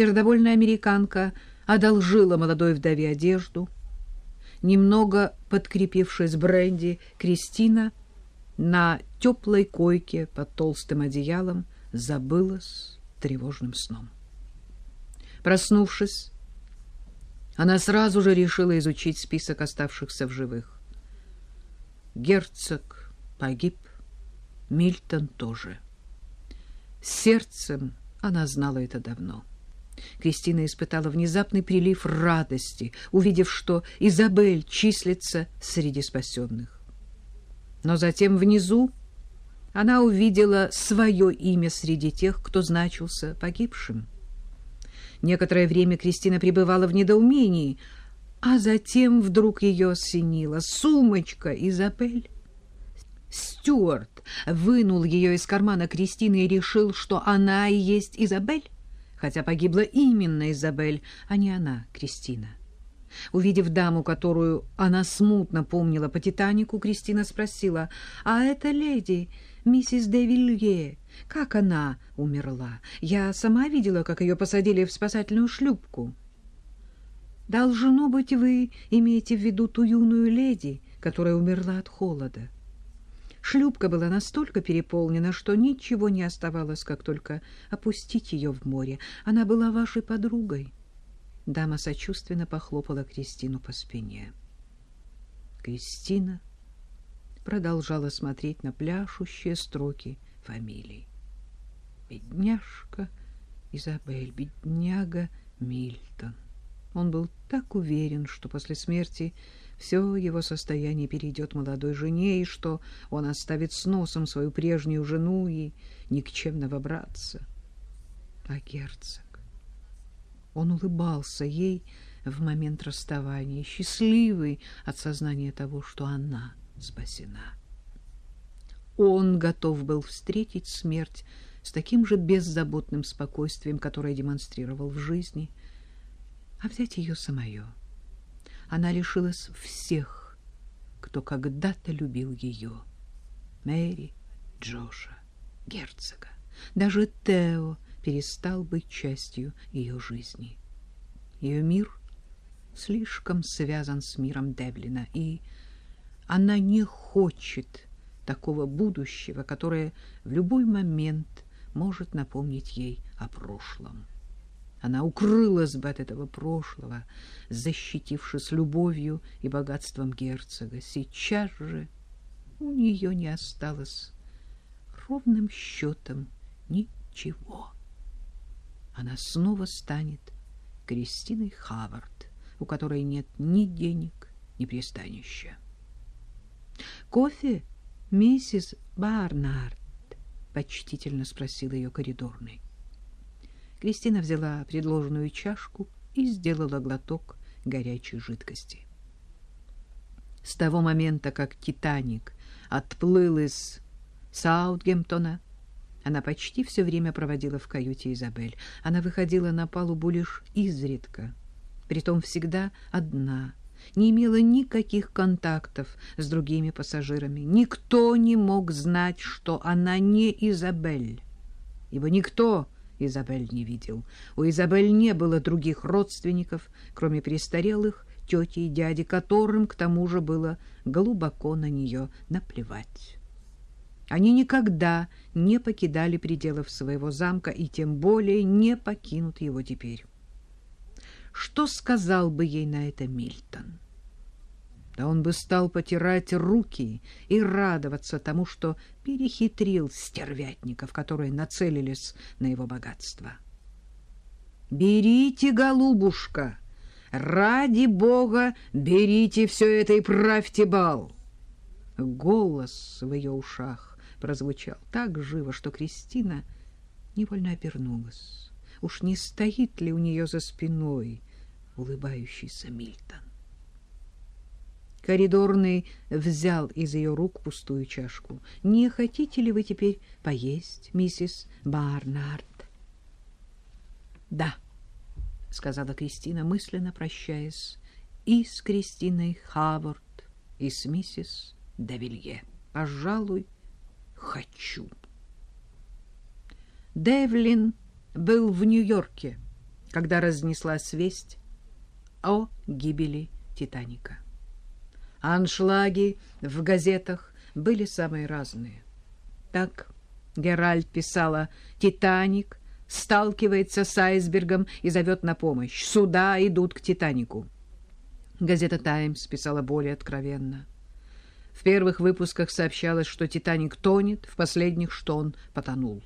Сердобольная американка одолжила молодой вдове одежду. Немного подкрепившись бренди, Кристина на теплой койке под толстым одеялом забылась тревожным сном. Проснувшись, она сразу же решила изучить список оставшихся в живых. Герцог погиб, Мильтон тоже. Сердцем она знала это давно. Кристина испытала внезапный прилив радости, увидев, что Изабель числится среди спасенных. Но затем внизу она увидела свое имя среди тех, кто значился погибшим. Некоторое время Кристина пребывала в недоумении, а затем вдруг ее осенила сумочка Изабель. Стюарт вынул ее из кармана Кристины и решил, что она и есть Изабель, хотя погибла именно Изабель, а не она, Кристина. Увидев даму, которую она смутно помнила по «Титанику», Кристина спросила, «А эта леди, миссис де Вилье, как она умерла? Я сама видела, как ее посадили в спасательную шлюпку». «Должно быть, вы имеете в виду ту юную леди, которая умерла от холода». Шлюпка была настолько переполнена, что ничего не оставалось, как только опустить ее в море. Она была вашей подругой. Дама сочувственно похлопала Кристину по спине. Кристина продолжала смотреть на пляшущие строки фамилий. Бедняжка Изабель, бедняга Мильтон. Он был так уверен, что после смерти все его состояние перейдет молодой жене, и что он оставит с носом свою прежнюю жену и никчемного братца. А герцог... Он улыбался ей в момент расставания, счастливый от сознания того, что она спасена. Он готов был встретить смерть с таким же беззаботным спокойствием, которое демонстрировал в жизни, а взять ее самое — она лишилась всех, кто когда-то любил ее. Мэри, Джоша, герцога. Даже Тео перестал быть частью ее жизни. Ее мир слишком связан с миром Девлина, и она не хочет такого будущего, которое в любой момент может напомнить ей о прошлом. Она укрылась бы от этого прошлого, защитившись любовью и богатством герцога. Сейчас же у нее не осталось ровным счетом ничего. Она снова станет Кристиной Хавард, у которой нет ни денег, ни пристанища. «Кофе, миссис Барнард?» — почтительно спросил ее коридорный. Кристина взяла предложенную чашку и сделала глоток горячей жидкости. С того момента, как «Титаник» отплыл из Саутгемптона, она почти все время проводила в каюте Изабель. Она выходила на палубу лишь изредка, притом всегда одна, не имела никаких контактов с другими пассажирами. Никто не мог знать, что она не Изабель, ибо никто Изабель не видел. У Изабель не было других родственников, кроме престарелых тети и дяди, которым, к тому же, было глубоко на нее наплевать. Они никогда не покидали пределов своего замка и тем более не покинут его теперь. Что сказал бы ей на это Мильтон? Да он бы стал потирать руки и радоваться тому, что перехитрил стервятников, которые нацелились на его богатство. «Берите, голубушка! Ради бога, берите все это и правьте бал!» Голос в ее ушах прозвучал так живо, что Кристина невольно обернулась. Уж не стоит ли у нее за спиной улыбающийся Мильтон? Коридорный взял из ее рук пустую чашку. «Не хотите ли вы теперь поесть, миссис Барнард?» «Да», — сказала Кристина, мысленно прощаясь и с Кристиной Хавард, и с миссис Девилье. «Пожалуй, хочу». Девлин был в Нью-Йорке когда разнеслась весть о гибели «Титаника». Аншлаги в газетах были самые разные. Так Геральт писала «Титаник сталкивается с айсбергом и зовет на помощь. Суда идут к Титанику». Газета «Таймс» писала более откровенно. В первых выпусках сообщалось, что «Титаник» тонет, в последних, что он потонул.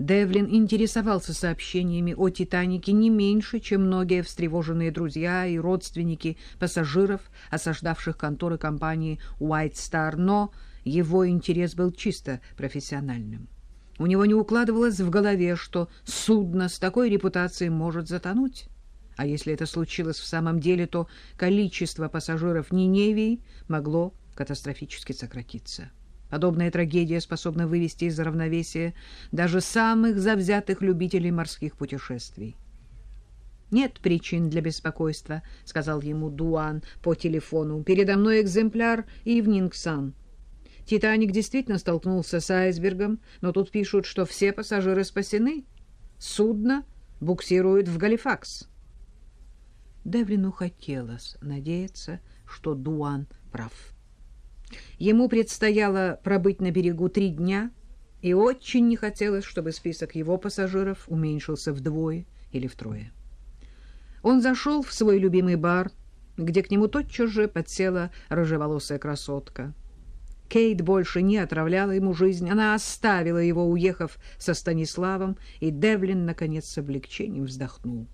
Девлин интересовался сообщениями о «Титанике» не меньше, чем многие встревоженные друзья и родственники пассажиров, осаждавших конторы компании «White Star», но его интерес был чисто профессиональным. У него не укладывалось в голове, что судно с такой репутацией может затонуть. А если это случилось в самом деле, то количество пассажиров Ниневии могло катастрофически сократиться. Подобная трагедия способна вывести из равновесия даже самых завзятых любителей морских путешествий. «Нет причин для беспокойства», — сказал ему Дуан по телефону. «Передо мной экземпляр Ивнинг Сан. Титаник действительно столкнулся с айсбергом, но тут пишут, что все пассажиры спасены. Судно буксирует в Галифакс». Девлину хотелось надеяться, что Дуан прав. Ему предстояло пробыть на берегу три дня, и очень не хотелось, чтобы список его пассажиров уменьшился вдвое или втрое. Он зашел в свой любимый бар, где к нему тотчас же подсела рыжеволосая красотка. Кейт больше не отравляла ему жизнь, она оставила его, уехав со Станиславом, и Девлин, наконец, с облегчением вздохнул.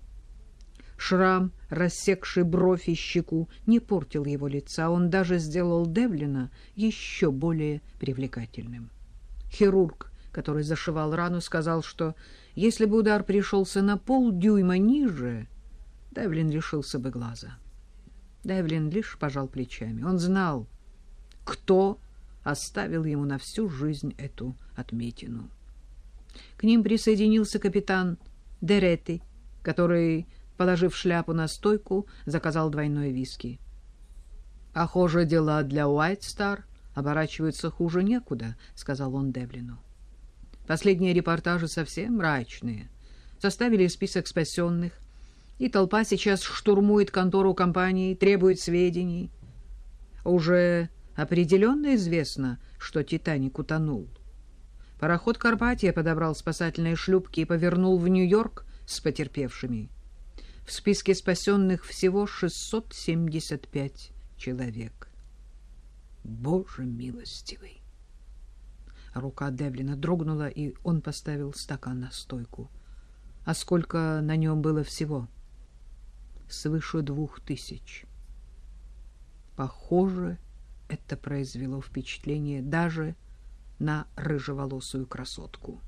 Шрам, рассекший бровь и щеку, не портил его лица. Он даже сделал Девлина еще более привлекательным. Хирург, который зашивал рану, сказал, что если бы удар пришелся на полдюйма ниже, Девлин лишился бы глаза. Девлин лишь пожал плечами. Он знал, кто оставил ему на всю жизнь эту отметину. К ним присоединился капитан Дерети, который Положив шляпу на стойку, заказал двойной виски. «Похоже, дела для Уайт Стар оборачиваются хуже некуда», — сказал он Девлину. «Последние репортажи совсем мрачные. Составили список спасенных, и толпа сейчас штурмует контору компании, требует сведений. Уже определенно известно, что «Титаник» утонул. Пароход «Карпатия» подобрал спасательные шлюпки и повернул в Нью-Йорк с потерпевшими. В списке спасенных всего 675 человек. Боже милостивый! Рука Девлина дрогнула, и он поставил стакан на стойку. А сколько на нем было всего? Свыше двух тысяч. Похоже, это произвело впечатление даже на рыжеволосую красотку.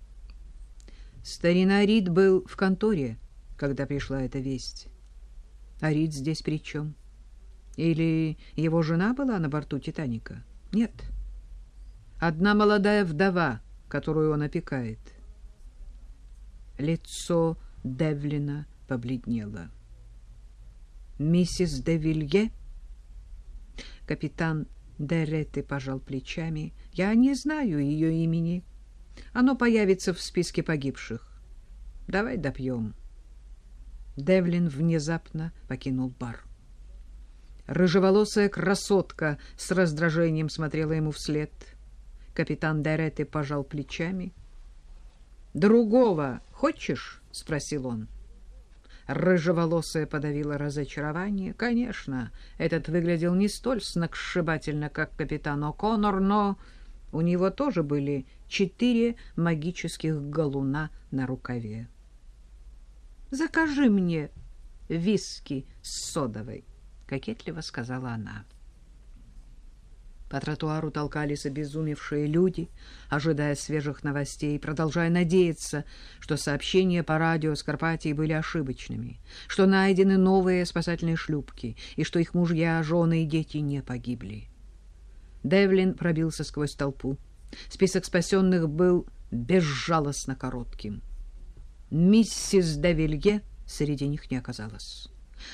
Старина Рид был в конторе, когда пришла эта весть. А Рид здесь при чем? Или его жена была на борту «Титаника»? Нет. Одна молодая вдова, которую он опекает. Лицо Девлина побледнело. «Миссис де Вилье?» Капитан Деретты пожал плечами. «Я не знаю ее имени. Оно появится в списке погибших. Давай допьем». Девлин внезапно покинул бар. Рыжеволосая красотка с раздражением смотрела ему вслед. Капитан Деретти пожал плечами. «Другого хочешь?» — спросил он. Рыжеволосая подавила разочарование. Конечно, этот выглядел не столь сногсшибательно, как капитан О'Коннор, но у него тоже были четыре магических галуна на рукаве. Закажи мне виски с содовой, кокетливо сказала она. По тротуару толкались обезумевшие люди, ожидая свежих новостей, продолжая надеяться, что сообщения по радио с Карпатии были ошибочными, что найдены новые спасательные шлюпки и что их мужья, жены и дети не погибли. Девлин пробился сквозь толпу. Список спасенных был безжалостно коротким. Миссис де среди них не оказалось.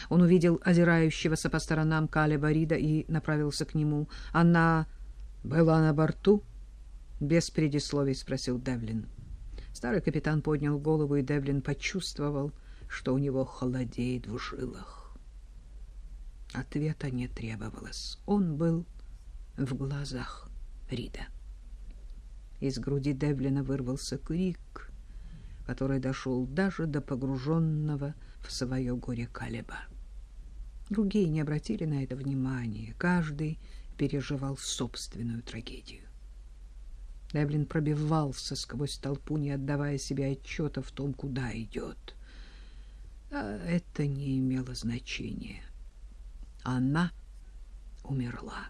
Он увидел озирающегося по сторонам Калеба Рида и направился к нему. «Она была на борту?» Без предисловий спросил Девлин. Старый капитан поднял голову, и Девлин почувствовал, что у него холодеет в жилах. Ответа не требовалось. Он был в глазах Рида. Из груди Девлина вырвался крик, который дошел даже до погруженного в свое горе Калеба. Другие не обратили на это внимания. Каждый переживал собственную трагедию. Девлин пробивался сквозь толпу, не отдавая себе отчета в том, куда идет. А это не имело значения. Она умерла.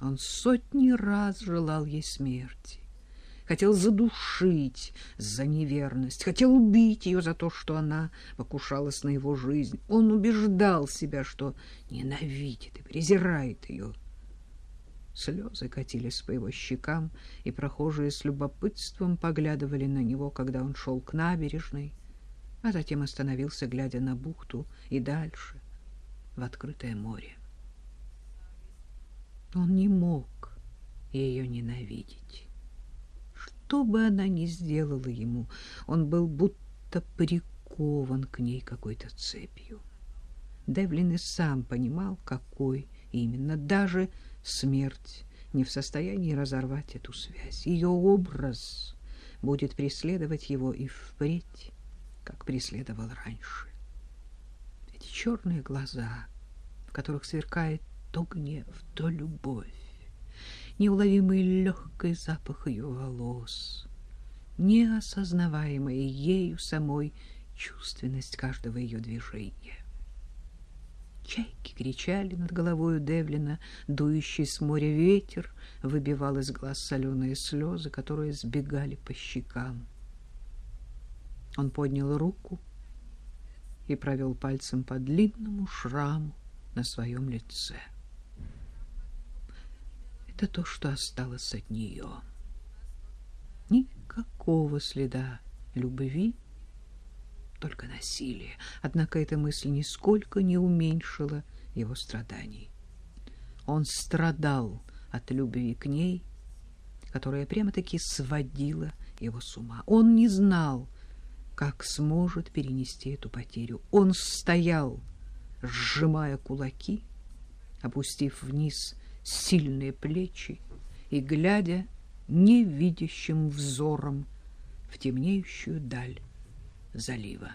Он сотни раз желал ей смерти. Хотел задушить за неверность, хотел убить ее за то, что она покушалась на его жизнь. Он убеждал себя, что ненавидит и презирает ее. Слезы катились по его щекам, и прохожие с любопытством поглядывали на него, когда он шел к набережной, а затем остановился, глядя на бухту и дальше, в открытое море. Он не мог ее ненавидеть. Что бы она ни сделала ему, он был будто прикован к ней какой-то цепью. Девлин и сам понимал, какой именно. Даже смерть не в состоянии разорвать эту связь. Ее образ будет преследовать его и впредь, как преследовал раньше. Эти черные глаза, в которых сверкает то гнев, то любовь, неуловимый легкий запах ее волос, неосознаваемая ею самой чувственность каждого ее движения. Чайки кричали над головой Девлина, дующий с моря ветер выбивал из глаз соленые слезы, которые сбегали по щекам. Он поднял руку и провел пальцем по длинному шраму на своем лице. Это то, что осталось от нее. Никакого следа любви, только насилие. Однако эта мысль нисколько не уменьшила его страданий. Он страдал от любви к ней, которая прямо-таки сводила его с ума. Он не знал, как сможет перенести эту потерю. Он стоял, сжимая кулаки, опустив вниз сильные плечи и глядя невидящим взором в темнеющую даль залива.